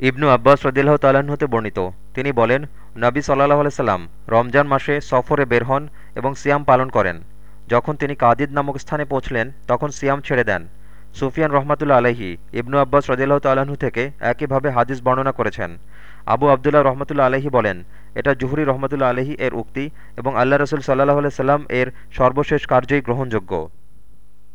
ইবনু আব্বাস রদিল্লাহ তাল্লাহ্ন হতে বর্ণিত। তিনি বলেন, নবী সাল্লাহ আলাইসাল্লাম রমজান মাসে সফরে বের হন এবং সিয়াম পালন করেন। যখন তিনি কাদিদ নামক স্থানে পৌঁছলেন, তখন সিয়াম ছেড়ে দেন। সুফিয়ান রহমাতুল্লা আলহি ইবনু আব্বাস রদিল্লাহ তালাহু থেকে একইভাবে হাদিস বর্ণনা করেছেন। আবু আবদুল্লাহ রহমতুল্লা আলহি বলেন, এটা জুহরি রহমতুল্লা আলহি এর উক্তি এবং আল্লাহ রসুল সাল্লাহ আলাইসাল্লাম এর সর্বশেষ কার্যই গ্রহণযোগ্য।